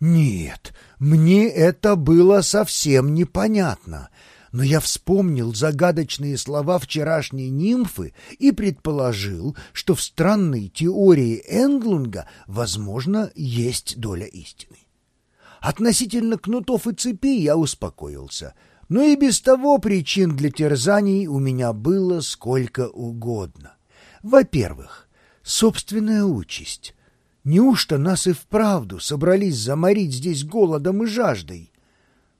Нет, мне это было совсем непонятно, но я вспомнил загадочные слова вчерашней нимфы и предположил, что в странной теории Энглунга, возможно, есть доля истины. Относительно кнутов и цепей я успокоился, но и без того причин для терзаний у меня было сколько угодно. Во-первых, собственная участь. Неужто нас и вправду собрались заморить здесь голодом и жаждой?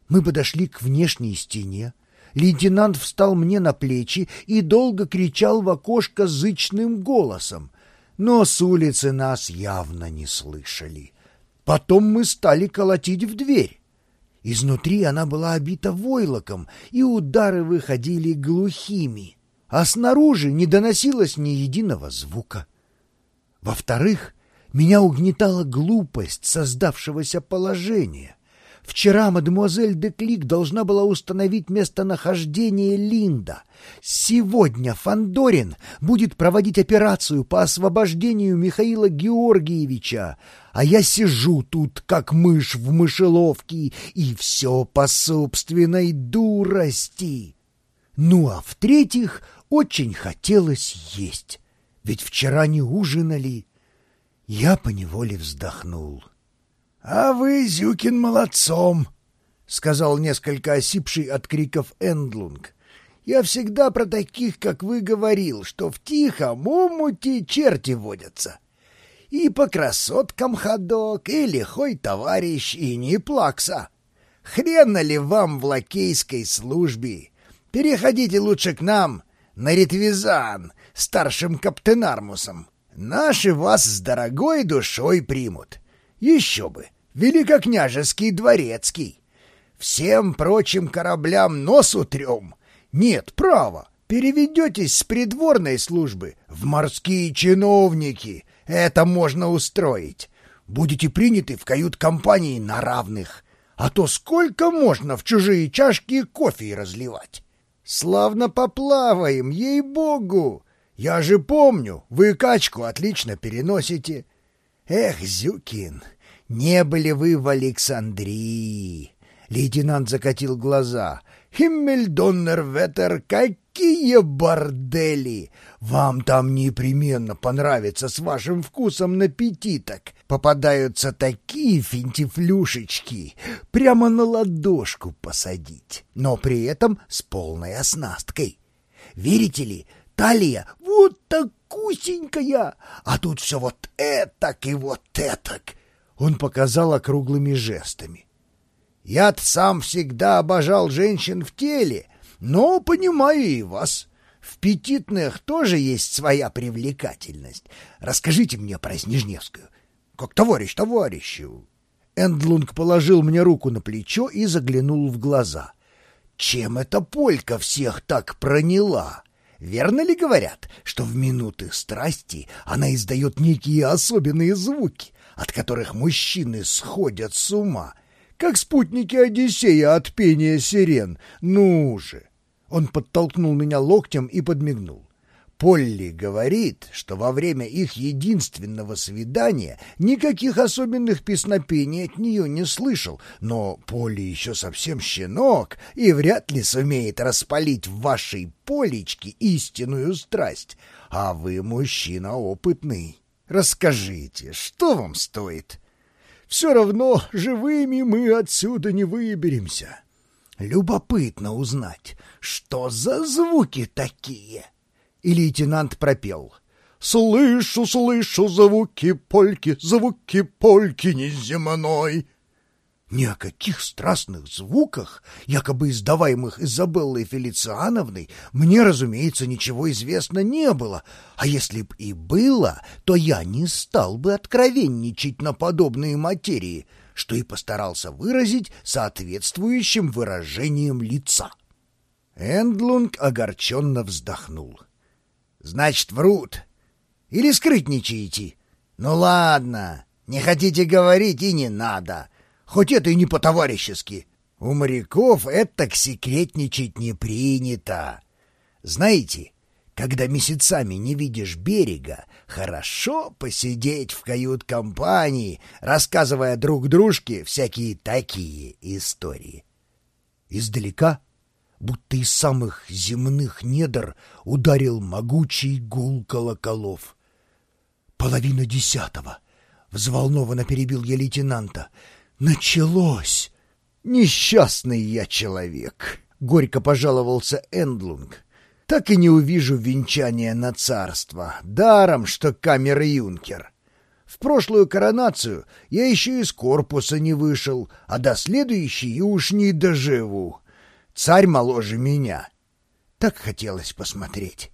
Мы подошли к внешней стене. Лейтенант встал мне на плечи и долго кричал в окошко зычным голосом, но с улицы нас явно не слышали. Потом мы стали колотить в дверь. Изнутри она была обита войлоком, и удары выходили глухими, а снаружи не доносилось ни единого звука. Во-вторых, меня угнетала глупость создавшегося положения. Вчера мадемуазель де Клик должна была установить местонахождение Линда. Сегодня Фандорин будет проводить операцию по освобождению Михаила Георгиевича, а я сижу тут, как мышь в мышеловке, и все по собственной дурости. Ну а в-третьих, очень хотелось есть, ведь вчера не ужинали. Я поневоле вздохнул. — А вы, Зюкин, молодцом! — сказал несколько осипший от криков Эндлунг. — Я всегда про таких, как вы, говорил, что в тихом омуте черти водятся. И по красоткам ходок, и лихой товарищ, и не плакса. Хрена ли вам в лакейской службе? Переходите лучше к нам, на Ретвизан, старшим каптенармусом. Наши вас с дорогой душой примут. Еще бы, великокняжеский дворецкий. Всем прочим кораблям нос утрем. Нет, право, переведетесь с придворной службы в морские чиновники. Это можно устроить. Будете приняты в кают-компании на равных. А то сколько можно в чужие чашки кофе разливать? Славно поплаваем, ей-богу! Я же помню, вы качку отлично переносите. Эх, Зюкин, не были вы в Александрии. Лейтенант закатил глаза. Химмельдоннерветер, какие бордели! Вам там непременно понравится с вашим вкусом на пятиток. Попадаются такие финтифлюшечки, прямо на ладошку посадить, но при этом с полной оснасткой. Верите ли, талия вот такусенькая, а тут все вот этак и вот этак. Он показал округлыми жестами. я сам всегда обожал женщин в теле, но понимаю и вас. В петитных тоже есть своя привлекательность. Расскажите мне про Снежневскую. Как товарищ товарищу. Эндлунг положил мне руку на плечо и заглянул в глаза. Чем эта полька всех так проняла? Верно ли говорят, что в минуты страсти она издает некие особенные звуки, от которых мужчины сходят с ума, как спутники Одиссея от пения сирен? Ну же! Он подтолкнул меня локтем и подмигнул. Полли говорит, что во время их единственного свидания никаких особенных песнопений от нее не слышал, но Полли еще совсем щенок и вряд ли сумеет распалить в вашей полечке истинную страсть, а вы мужчина опытный. Расскажите, что вам стоит? Все равно живыми мы отсюда не выберемся. Любопытно узнать, что за звуки такие?» И лейтенант пропел. «Слышу, слышу звуки польки, звуки польки неземной». Ни о каких страстных звуках, якобы издаваемых Изабеллой Фелициановной, мне, разумеется, ничего известно не было, а если б и было, то я не стал бы откровенничать на подобные материи, что и постарался выразить соответствующим выражением лица. Эндлунг огорченно вздохнул. Значит, врут. Или скрытничаете. Ну ладно, не хотите говорить и не надо. Хоть это и не по-товарищески. У моряков это секретничать не принято. Знаете, когда месяцами не видишь берега, хорошо посидеть в кают-компании, рассказывая друг дружке всякие такие истории. Издалека, будто из самых земных недр, ударил могучий гул колоколов. Половина десятого. Взволнованно перебил я лейтенанта. Началось! Несчастный я человек! Горько пожаловался Эндлунг. Так и не увижу венчания на царство, даром, что камер-юнкер. В прошлую коронацию я еще из корпуса не вышел, а до следующей уж не доживу. Царь моложе меня. Так хотелось посмотреть.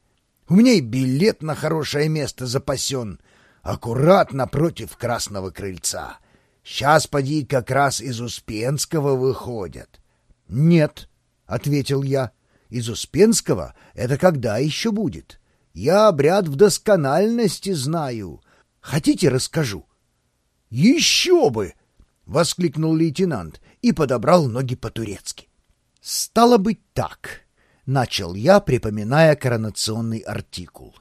У меня и билет на хорошее место запасен, аккуратно против красного крыльца. Сейчас, поди, как раз из Успенского выходят. — Нет, — ответил я, — из Успенского это когда еще будет? Я обряд в доскональности знаю. Хотите, расскажу? — Еще бы! — воскликнул лейтенант и подобрал ноги по-турецки. — Стало быть так, — начал я, припоминая коронационный артикул.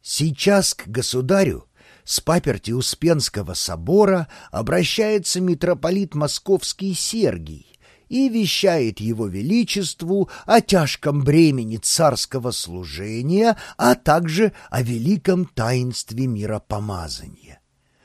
Сейчас к государю с паперти Успенского собора обращается митрополит Московский Сергий и вещает его величеству о тяжком бремени царского служения, а также о великом таинстве миропомазания.